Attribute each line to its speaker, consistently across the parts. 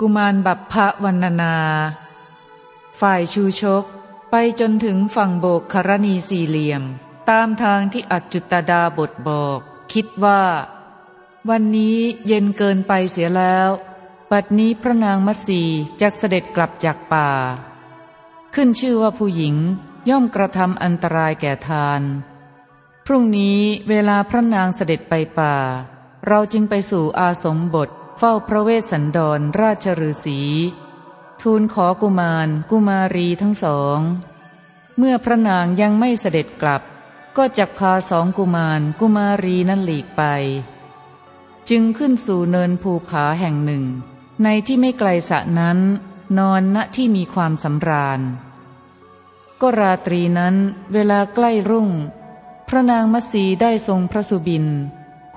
Speaker 1: กุมารบัพพวันนานา ฝ่ายชูชกไปจนถึงฝั่งโบกครณีสี่เหลี่ยม ตามทางที่อัจจุตดาบทบอก คิดว่า วันนี้เย็นเกินไปเสียแล้วปัดนี้พระนางมัสีจะเสด็จกลับจากป่า ขึ้นชื่อว่าผู้หญิงย่อมกระทำอันตรายแก่ทาน พรุ่งนี้เวลาพระนางเสด็จไปป่า เราจึงไปสู่อาสมบท เฝ้าพระเวสสันดรราชฤาษีทูลขอกุมารกุมารีทั้งสอง เมื่อพระนางยังไม่เสด็จกลับ ก็จักพาสองกุมารกุมารีนั้นหลีกไป จึงขึ้นสู่เนินภูผาแห่งหนึ่ง ในที่ไม่ไกลสะนั้น นอนณที่มีความสำราญ ก็ราตรีนั้นเวลาใกล้รุ่ง พระนางมัสีได้ทรงพระสุบิน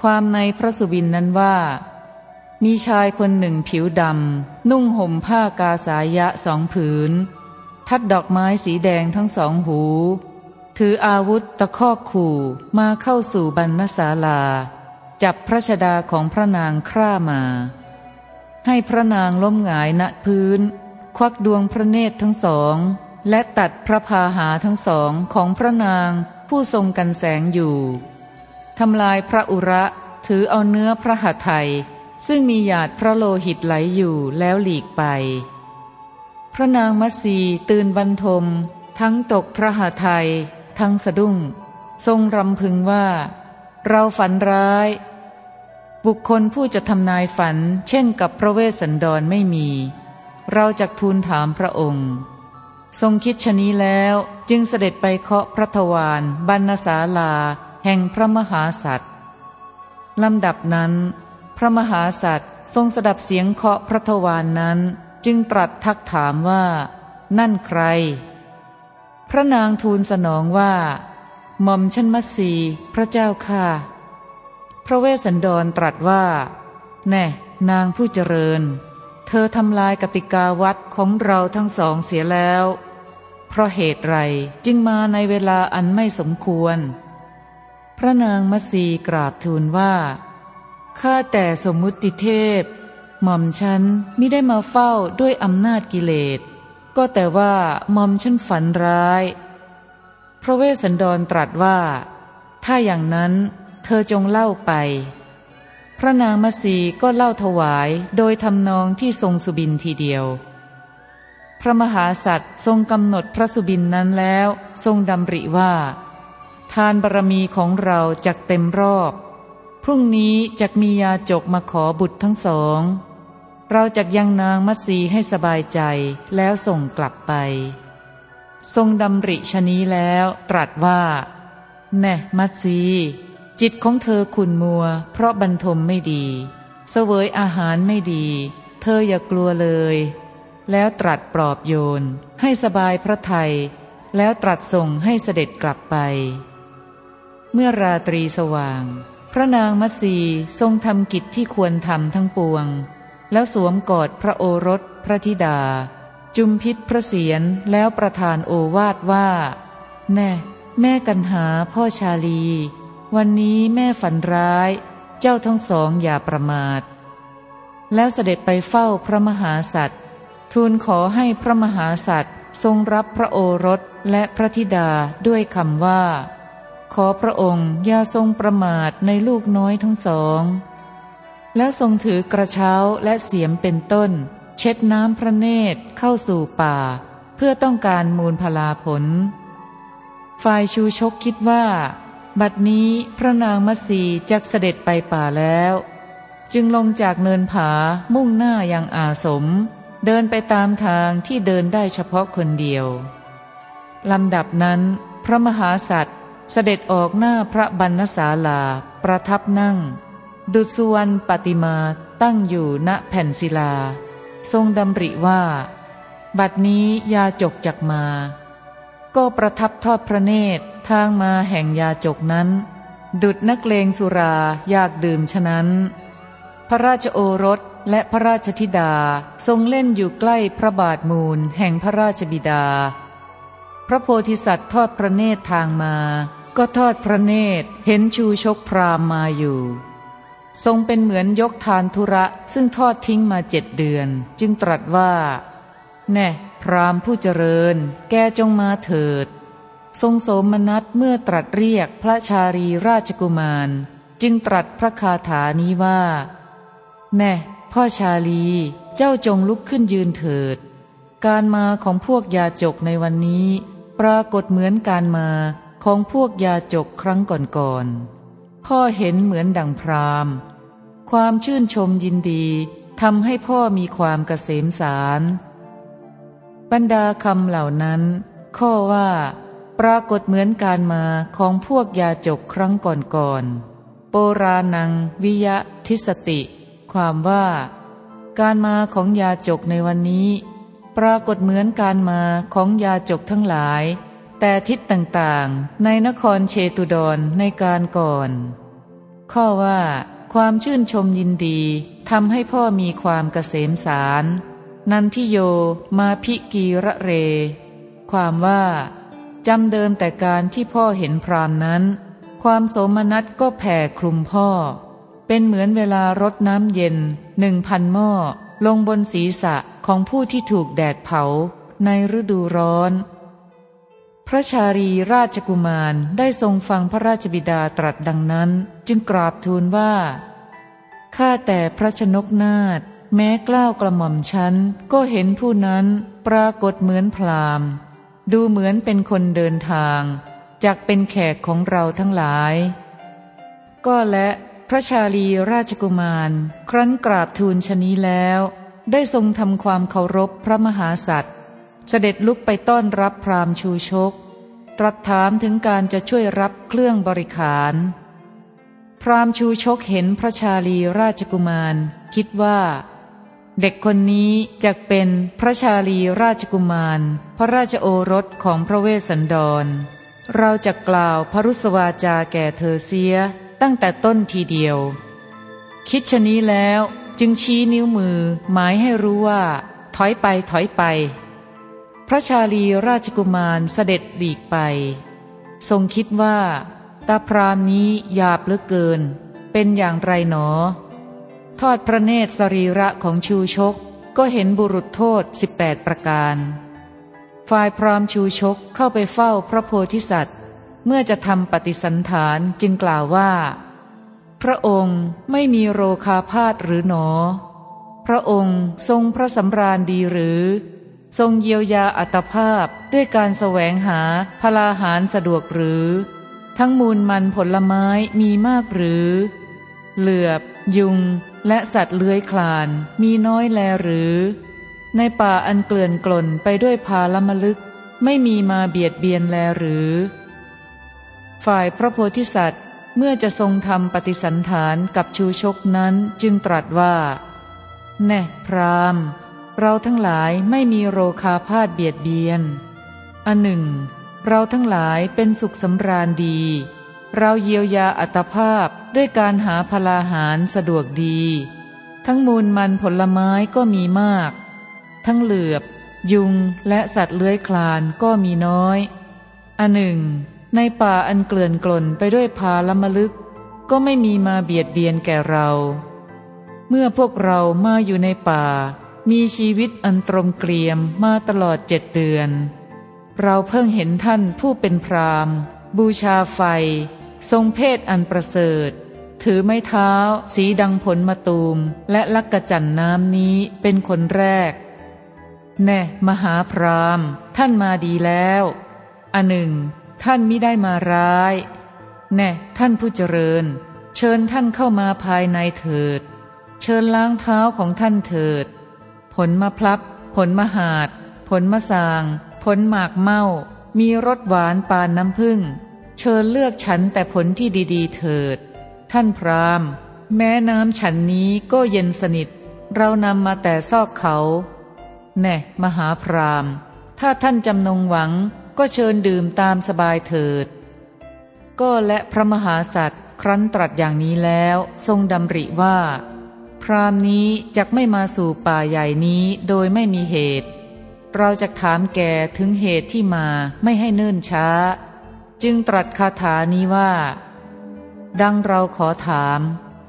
Speaker 1: ความในพระสุบินนั้นว่า มีชายคนหนึ่งผิวดำ นุ่งห่มผ้ากาสายะสองผืน ทัดดอกไม้สีแดงทั้งสองหู ถืออาวุธตะคอกขู่มาเข้าสู่บรรณศาลา จับพระชดาของพระนางคร่ามา ให้พระนางล้มหงายณพื้น ควักดวงพระเนตรทั้งสอง และตัดพระพาหาทั้งสองของพระนางผู้ทรงกันแสงอยู่ทำลายพระอุระถือเอาเนื้อพระหัตถ์ ซึ่งมีหยาดพระโลหิตไหลอยู่แล้วหลีกไป พระนางมัสีตื่นบรรทม ทั้งตกพระหาไทย ทั้งสะดุ้ง ทรงรำพึงว่า เราฝันร้าย บุคคลผู้จะทำนายฝัน เช่นกับพระเวสสันดรไม่มี เราจะทูลถามพระองค์ ทรงคิดชนี้แล้วจึงเสด็จไปเคาะพระทวารบรรณศาลา แห่งพระมหาสัตว์ลำดับนั้น พระมหาสัตว์ทรงสดับเสียงเคาะพระทวานนั้น จึงตรัสทักถามว่า นั่นใคร พระนางทูลสนองว่าหม่อมชันมัสีพระเจ้าค่ะ พระเวสสันดรตรัสว่า แน่ นางผู้เจริญ เธอทำลายกติกาวัดของเราทั้งสองเสียแล้ว เพราะเหตุไรจึงมาในเวลาอันไม่สมควร พระนางมัสีกราบทูลว่า ข้าแต่สมมุติเทพ หม่อมฉันไม่ได้มาเฝ้าด้วยอำนาจกิเลส ก็แต่ว่าหม่อมฉันฝันร้าย พระเวสสันดรตรัสว่า ถ้าอย่างนั้นเธอจงเล่าไป พระนางมัสีก็เล่าถวายโดยทำนองที่ทรงสุบินทีเดียว พระมหาสัตว์ทรงกำหนดพระสุบินนั้นแล้ว ทรงดำริว่า ทานบารมีของเราจะเต็มรอบ พรุ่งนี้จะมียาจกมาขอบุตรทั้งสอง เราจะยังนางมัตสีให้สบายใจแล้วส่งกลับไป ทรงดำริชนี้แล้วตรัสว่า แน่มัตสีจิตของเธอขุนมัว เพราะบรรทมไม่ดี เสวยอาหารไม่ดี เธออย่ากลัวเลย แล้วตรัสปลอบโยน ให้สบายพระไทย แล้วตรัสส่งให้เสด็จกลับไป เมื่อราตรีสว่าง พระนางมัสีทรงทำกิจที่ควรทำทั้งปวง แล้วสวมกอดพระโอรสพระธิดา จุมพิษพระเสียรแล้วประทานโอวาทว่า แน่แม่กันหาพ่อชาลี วันนี้แม่ฝันร้าย เจ้าทั้งสองอย่าประมาท แล้วเสด็จไปเฝ้าพระมหาสัตว์ทูลขอให้พระมหาสัตว์ทรงรับพระโอรสและพระธิดาด้วยคำว่า ขอพระองค์อย่าทรงประมาทในลูกน้อยทั้งสอง แล้วทรงถือกระเช้าและเสียมเป็นต้น เช็ดน้ำพระเนตรเข้าสู่ป่า เพื่อต้องการมูลพลาผล ฝ่ายชูชกคิดว่า บัดนี้พระนางมัสีจักเสด็จไปป่าแล้ว จึงลงจากเนินผามุ่งหน้ายังอาสม เดินไปตามทางที่เดินได้เฉพาะคนเดียวลำดับนั้น พระมหาสัตว์ เสด็จออกหน้าพระบรรณศาลา ประทับนั่ง ดุจสุวรรณปฏิมาตั้งอยู่ณแผ่นศิลา ทรงดำริว่า บัดนี้ยาจกจักมา ก็ประทับทอดพระเนตรทางมาแห่งยาจกนั้น ดุดนักเลงสุราอยากดื่มฉะนั้น พระราชโอรสและพระราชธิดาทรงเล่นอยู่ใกล้พระบาทมูลแห่งพระราชบิดา พระโพธิสัตว์ทอดพระเนตรทางมา ก็ทอดพระเนตรเห็นชูชกพรามมาอยู่ ทรงเป็นเหมือนยกทานธุระซึ่งทอดทิ้งมาเจ็ดเดือน จึงตรัสว่า แน่พรามผู้เจริญ แกจงมาเถิด ทรงโสมนัสเมื่อตรัสเรียกพระชารีราชกุมาร จึงตรัสพระคาถานี้ว่า แน่พ่อชาลีเจ้าจงลุกขึ้นยืนเถิด การมาของพวกยาจกในวันนี้ ปรากฏเหมือนการมา ของพวกยาจกครั้งก่อนๆพ่อเห็นเหมือนดังพรามความชื่นชมยินดีทำให้พ่อมีความเกษมสาร บรรดาคำเหล่านั้น ข้อว่า ปรากฏเหมือนการมาของพวกยาจกครั้งก่อนๆโปรานังวิยะทิสติ ความว่า การมาของยาจกในวันนี้ ปรากฏเหมือนการมาของยาจกทั้งหลาย แต่ทิศต่างๆ ในนครเชตุดรในการก่อน ข้อว่า ความชื่นชมยินดีทำให้พ่อมีความเกษมสาร นันทิโยมาพิกีระเร ความว่าจำเดิมแต่การที่พ่อเห็นพรามนั้น ความโสมนัสก็แผ่คลุมพ่อ เป็นเหมือนเวลารดน้ำเย็นหนึ่งพันหม้อลงบนศีรษะของผู้ที่ถูกแดดเผาในฤดูร้อน พระชารีราชกุมารได้ทรงฟังพระราชบิดาตรัสดังนั้น จึงกราบทูลว่า ข้าแต่พระชนกนาถแม้กล้าวกระหม่อมฉันก็เห็นผู้นั้นปรากฏเหมือนพรามดูเหมือนเป็นคนเดินทางจากเป็นแขกของเราทั้งหลาย ก็และพระชาลีราชกุมาร ครั้นกราบทูลชนี้แล้ว ได้ทรงทำความเคารพพระมหาสัตว์ เสด็จลุกไปต้อนรับพราหมณ์ชูชก ตรัสถามถึงการจะช่วยรับเครื่องบริขาร พราหมณ์ชูชกเห็นพระชาลีราชกุมาร คิดว่า เด็กคนนี้จะเป็นพระชาลีราชกุมาร พระราชโอรสของพระเวสสันดร เราจะกล่าวพรุสวาจาแก่เธอเสียตั้งแต่ต้นทีเดียว คิดชนี้แล้วจึงชี้นิ้วมือหมายให้รู้ว่า ถอยไปถอยไป พระชาลีราชกุมารเสด็จหลีกไป ทรงคิดว่าตาพรามนี้หยาบเหลือเกิน เป็นอย่างไรหนอ ทอดพระเนตรสรีระของชูชก ก็เห็นบุรุษโทษ 18 ประการ ฝ่ายพรามชูชกเข้าไปเฝ้าพระโพธิสัตว์ เมื่อจะทำปฏิสันฐานจึงกล่าวว่า พระองค์ไม่มีโรคาพาธหรือหนอ พระองค์ทรงพระสำราญดีหรือ ทรงเยียวยาอัตภาพด้วยการแสวงหาพลาหารสะดวกหรือ ทั้งมูลมันผลไม้มีมากหรือ เหลือบ ยุง และสัตว์เลื้อยคลานมีน้อยแลหรือ ในป่าอันเกลื่อนกล่นไปด้วยพาลมลึก ไม่มีมาเบียดเบียนแลหรือ ฝ่ายพระโพธิสัตว์เมื่อจะทรงทำปฏิสันฐานกับชูชกนั้นจึงตรัสว่า แน่พราม เราทั้งหลายไม่มีโรคาพาธเบียดเบียน อันหนึ่ง เราทั้งหลายเป็นสุขสำราญดี เราเยียวยาอัตภาพด้วยการหาพลาหารสะดวกดี ทั้งมูลมันผลไม้ก็มีมาก ทั้งเหลือบ ยุงและสัตว์เลื้อยคลานก็มีน้อย อันหนึ่ง ในป่าอันเกลื่อนกล่นไปด้วยพาละมลึก ก็ไม่มีมาเบียดเบียนแก่เรา เมื่อพวกเรามาอยู่ในป่า มีชีวิตอันตรมเกลียมมาตลอดเจ็ดเดือน เราเพิ่งเห็นท่านผู้เป็นพรามบูชาไฟ ทรงเพศอันประเสริฐ ถือไม้เท้า สีดังผลมะตูม และลักกระจันน้ำนี้เป็นคนแรก แน่มหาพรามท่านมาดีแล้วอันหนึ่ง ท่านมิได้มาร้าย แน่ท่านผู้เจริญ เชิญท่านเข้ามาภายในเถิด เชิญล้างเท้าของท่านเถิด ผลมะพลับ ผลมะหาด ผลมะสาง ผลหมากเมา มีรสหวานปานน้ำผึ้ง เชิญเลือกฉันแต่ผลที่ดีๆ เถิด ท่านพรามแม้น้ำฉันนี้ก็เย็นสนิท เรานำมาแต่ซอกเขา แน่ มหาพรามถ้าท่านจำนงหวังก็เชิญดื่มตามสบายเถิด ก็และพระมหาสัตว์ครั้นตรัสอย่างนี้แล้ว ทรงดำริว่า พรามนี้จะไม่มาสู่ป่าใหญ่นี้โดยไม่มีเหตุ เราจะถามแกถึงเหตุที่มาไม่ให้เนิ่นช้า จึงตรัสคาถานี้ว่า ดังเราขอถาม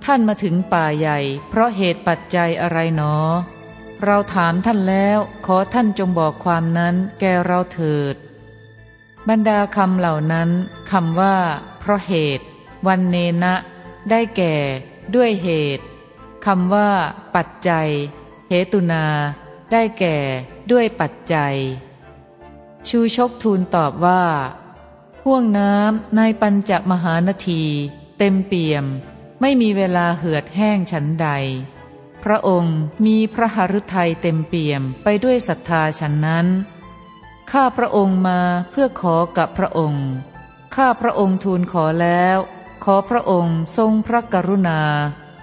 Speaker 1: ท่านมาถึงป่าใหญ่ เพราะเหตุปัจจัยอะไรหนอ เราถามท่านแล้วขอท่านจงบอกความนั้นแกเราเถิด บรรดาคำเหล่านั้นคำว่า เพราะเหตุ วันเนนะ ได้แก่ ด้วยเหตุ คำว่า ปัจจัยเหตุนา ได้แก่ด้วยปัจจัย ชูชกทูลตอบว่าห่วงน้ำในปัญจมหานที เต็มเปี่ยม ไม่มีเวลาเหือดแห้งฉันใด พระองค์มีพระหฤทัยเต็มเปี่ยมไปด้วยศรัทธาฉันนั้นข้าพระองค์มาเพื่อขอกับพระองค์ ข้าพระองค์ทูลขอแล้ว ขอพระองค์ทรงพระกรุณา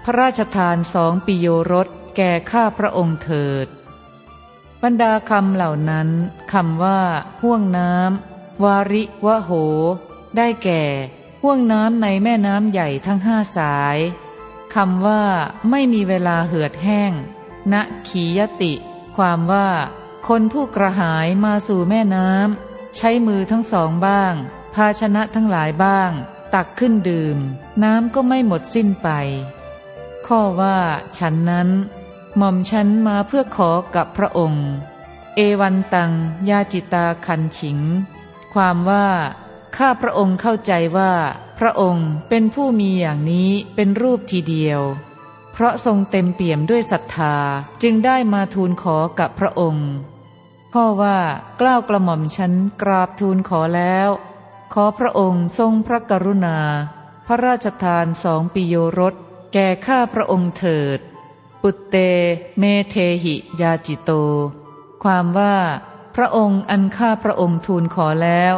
Speaker 1: พระราชทานสองปิโยรสแก่ข้าพระองค์เถิด บรรดาคำเหล่านั้นคำว่า ห่วงน้ำวาริวะโห ได้แก่ ห่วงน้ำในแม่น้ำใหญ่ทั้งห้าสายคำว่า ไม่มีเวลาเหือดแห้งณขียติ ความว่า คนผู้กระหายมาสู่แม่น้ำใช้มือทั้งสองบ้าง ภาชนะทั้งหลายบ้าง ตักขึ้นดื่ม น้ำก็ไม่หมดสิ้นไป ข้อว่าฉันนั้น หม่อมฉันมาเพื่อขอกับพระองค์ เอวันตังยาจิตาคันฉิง ความว่าข้าพระองค์เข้าใจว่า พระองค์เป็นผู้มีอย่างนี้เป็นรูปทีเดียว เพราะทรงเต็มเปี่ยมด้วยศรัทธาจึงได้มาทูลขอกับพระองค์เพราะว่าเกล้ากระหม่อมฉันกราบทูลขอแล้ว ขอพระองค์ทรงพระกรุณา พระราชทานสองปิโยรส แก่ข้าพระองค์เถิด ปุตเตเมเทหิยาจิโต ความว่า พระองค์อันข้าพระองค์ทูลขอแล้ว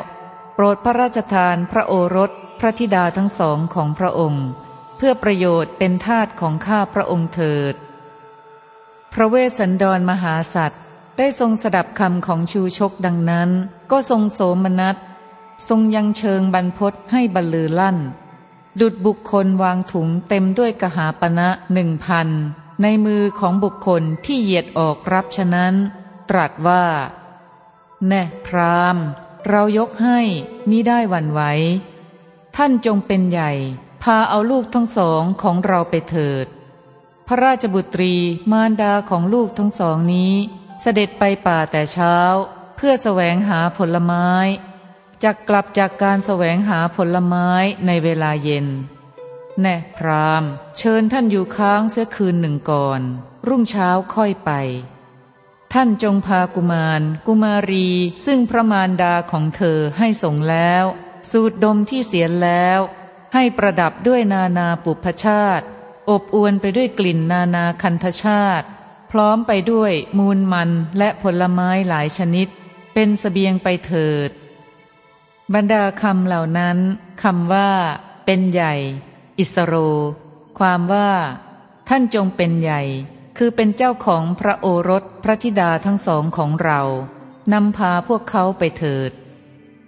Speaker 1: โปรดพระราชทานพระโอรสพระธิดาทั้งสองของพระองค์ เพื่อประโยชน์เป็นทาสของข้าพระองค์เถิด พระเวสสันดรมหาสัตว์ได้ทรงสดับคำของชูชกดังนั้น ก็ทรงโสมนัส ทรงยังเชิงบรรพศให้บรรลือลั่น ดุดบุคคลวางถุงเต็มด้วยกหาปณะหนึ่งพันในมือของบุคคลที่เหยียดออกรับฉะนั้น ตรัสว่า แน่พรามเรายกให้มิได้หวั่นไหวท่านจงเป็นใหญ่ พาเอาลูกทั้งสองของเราไปเถิด พระราชบุตรีมารดาของลูกทั้งสองนี้ เสด็จไปป่าแต่เช้า เพื่อแสวงหาผลไม้ จะกลับจากการแสวงหาผลไม้ในเวลาเย็น แน่พรามเชิญท่านอยู่ค้างเสียคืนหนึ่งก่อน รุ่งเช้าค่อยไป ท่านจงพากุมาร กุมารีซึ่งพระมารดาของเธอให้ส่งแล้ว สูดดมที่เสียนแล้ว ให้ประดับด้วยนานาปุพชาติ อบอวนไปด้วยกลิ่นนานาคันธชาติ พร้อมไปด้วยมูลมันและผลไม้หลายชนิด เป็นสเสบียงไปเถิด บรรดาคำเหล่านั้นคำว่า เป็นใหญ่ อิสโร ความว่า ท่านจงเป็นใหญ่ คือเป็นเจ้าของพระโอรสพระธิดาทั้งสองของเรานำพาพวกเขาไปเถิด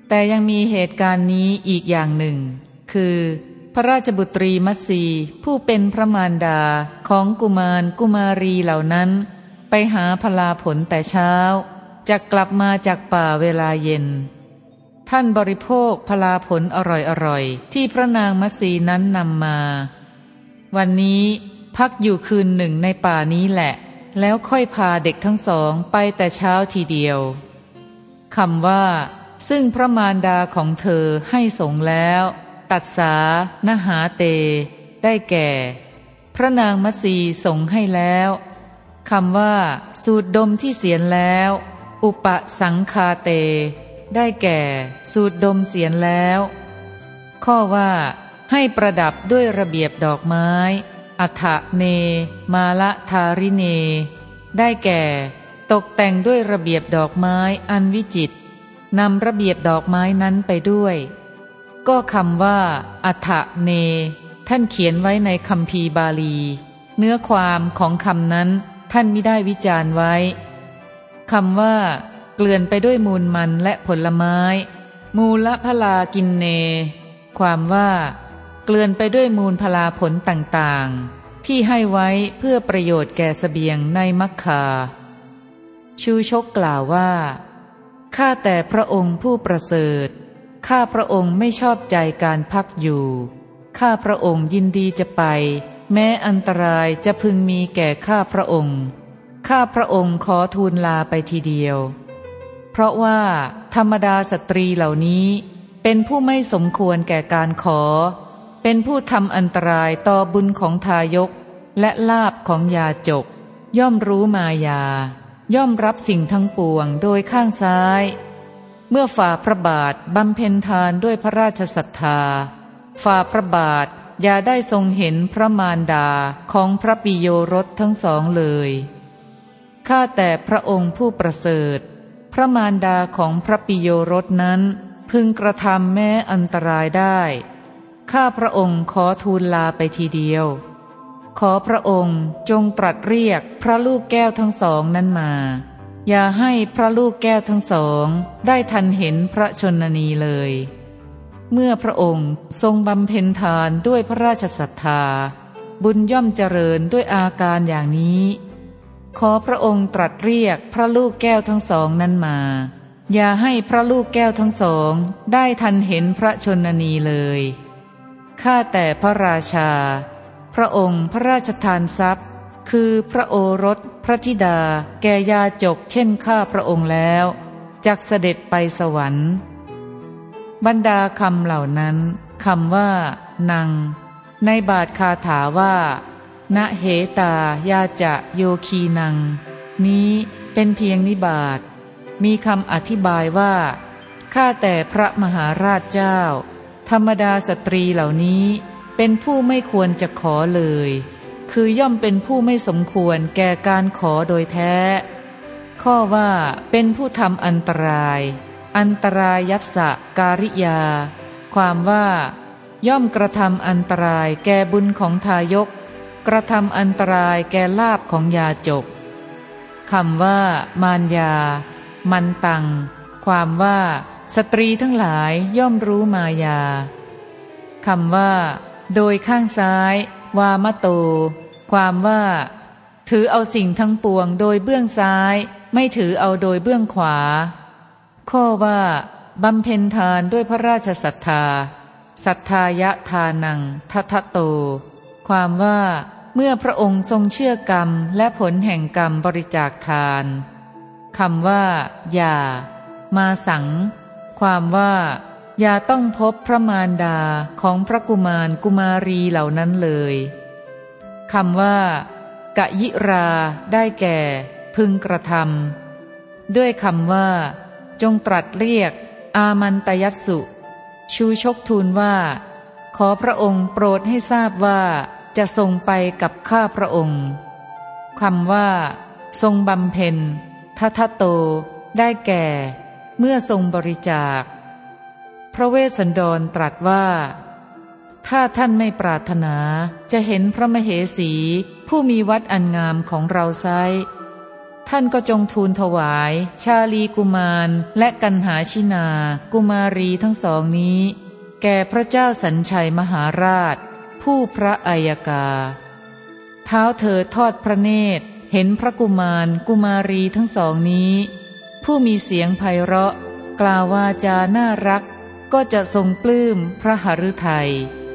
Speaker 1: แต่ยังมีเหตุการณ์นี้อีกอย่างหนึ่ง คือ พระราชบุตรีมัตสีผู้เป็นพระมารดาของกุมารกุมารีเหล่านั้น ไปหาพลาผลแต่เช้าจะกลับมาจากป่าเวลาเย็น ท่านบริโภคพลาผลอร่อยๆ ที่พระนางมัสีนั้นนำมา วันนี้พักอยู่คืนหนึ่งในป่านี้แหละ แล้วค่อยพาเด็กทั้งสองไปแต่เช้าทีเดียวคำว่า ซึ่งพระมารดาของเธอให้สงแล้ว ตัดสานหาเต ได้แก่ พระนางมัสีสงให้แล้วคำว่า สูดดมที่เสียนแล้ว อุปสังคาเต ได้แก่สูดดมเสียนแล้ว ข้อว่าให้ประดับด้วยระเบียบดอกไม้ อัฐเน มาละทาริเน ได้แก่ ตกแต่งด้วยระเบียบดอกไม้อันวิจิตนำระเบียบดอกไม้นั้นไปด้วย ก็คำว่า อัฐเน ท่านเขียนไว้ในคำพีบาลี เนื้อความของคำนั้นท่านไม่ได้วิจารณ์ไว้คำว่า เกลื่อนไปด้วยมูลมันและผลไม้ มูลพลากินเน ความว่า เกลื่อนไปด้วยมูลพลาผลต่างๆ ที่ให้ไว้เพื่อประโยชน์แก่สเสบียงในมักคา ชูชกกล่าวว่าข้าแต่พระองค์ผู้ประเสริฐข้าพระองค์ไม่ชอบใจการพักอยู่ข้าพระองค์ยินดีจะไป แม้อันตรายจะพึงมีแก่ข้าพระองค์ข้าพระองค์ขอทูลลาไปทีเดียว เพราะว่าธรรมดาสตรีเหล่านี้ เป็นผู้ไม่สมควรแก่การขอ เป็นผู้ทำอันตรายต่อบุญของทายก และลาบของยาจก ย่อมรู้มายา ย่อมรับสิ่งทั้งปวงโดยข้างซ้าย เมื่อฝ่าพระบาทบำเพ็ญทานด้วยพระราชศรัทธา ฝ่าพระบาทอย่าได้ทรงเห็นพระมารดาของพระปิโยรสทั้งสองเลย ข้าแต่พระองค์ผู้ประเสริฐ ระมารดาของพระปิโยรสนั้น พึงกระทำแม้อันตรายได้ ข้าพระองค์ขอทูลลาไปทีเดียว ขอพระองค์จงตรัสเรียกพระลูกแก้วทั้งสองนั้นมา อย่าให้พระลูกแก้วทั้งสองได้ทันเห็นพระชนนีเลย เมื่อพระองค์ทรงบำเพ็ญทานด้วยพระราชศรัทธา บุญย่อมเจริญด้วยอาการอย่างนี้ ขอพระองค์ตรัสเรียกพระลูกแก้วทั้งสองนั้นมา อย่าให้พระลูกแก้วทั้งสองได้ทันเห็นพระชนนีเลย ข้าแต่พระราชา พระองค์พระราชทานทรัพย์ คือพระโอรส พระธิดา แก่ยาจกเช่นข้าพระองค์แล้ว จักเสด็จไปสวรรค์ บรรดาคำเหล่านั้นคำว่านังในบาทคาถาว่า ณเหตายาจะโยคีนัง นี้เป็นเพียงนิบาตมีคำอธิบายว่า ข้าแต่พระมหาราชเจ้า ธรรมดาสตรีเหล่านี้เป็นผู้ไม่ควรจะขอเลย คือย่อมเป็นผู้ไม่สมควรแก่การขอโดยแท้ ข้อว่าเป็นผู้ทำอันตราย อันตรายยัสะการิยา ความว่า ย่อมกระทำอันตรายแก่บุญของทายก กระทำอันตรายแก่ลาบของยาจกคำว่า มารยา มันตัง ความว่า สตรีทั้งหลายย่อมรู้มายาคำว่า โดยข้างซ้าย วามโต ความว่า ถือเอาสิ่งทั้งปวงโดยเบื้องซ้าย ไม่ถือเอาโดยเบื้องขวา ข้อว่าบำเพ็ญทานด้วยพระราชศรัทธาศรัทธายะทานังทัทโต ความว่า เมื่อพระองค์ทรงเชื่อกรรมและผลแห่งกรรมบริจาคทานคำว่า อย่า มาสัง ความว่า อย่าต้องพบพระมารดาของพระกุมารกุมารีเหล่านั้นเลยคำว่า กะยิราได้แก่ พึงกระทำด้วยคำว่า จงตรัสเรียก อามันตยัสุ ชูชกทูลว่า ขอพระองค์โปรดให้ทราบว่า จะทรงไปกับข้าพระองค์คำว่า ทรงบำเพ็ญทัทโต ได้แก่ เมื่อทรงบริจาค พระเวสสันดรตรัสว่า ถ้าท่านไม่ปรารถนาจะเห็นพระมเหสี ผู้มีวัดอันงามของเราไซท่านก็จงทูลถวาย ชาลีกุมารและกันหาชินา กุมารีทั้งสองนี้ แก่พระเจ้าสัญชัยมหาราช ผู้พระอัยกา เท้าเธอทอดพระเนตร เห็นพระกุมารกุมารีทั้งสองนี้ ผู้มีเสียงไพเราะ กล่าววาจาน่ารัก ก็จะทรงปลื้มพระหฤทัย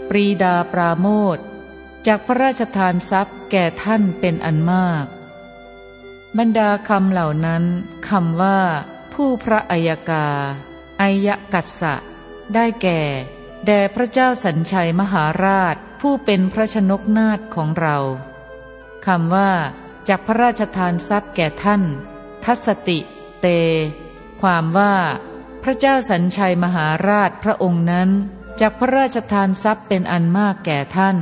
Speaker 1: ปรีดาปราโมทจากพระราชทานทรัพย์แก่ท่านเป็นอันมาก บรรดาคำเหล่านั้นคำว่า ผู้พระอัยกาอัยกัสสะได้แก่ แด่พระเจ้าสัญชัยมหาราชผู้เป็นพระชนกนาถของเราคำว่าจากพระราชทานทรัพย์แก่ท่าน ทัศติ เต ความว่า พระเจ้าสัญชัยมหาราชพระองค์นั้นจากพระราชทานทรัพย์เป็นอันมากแก่ท่าน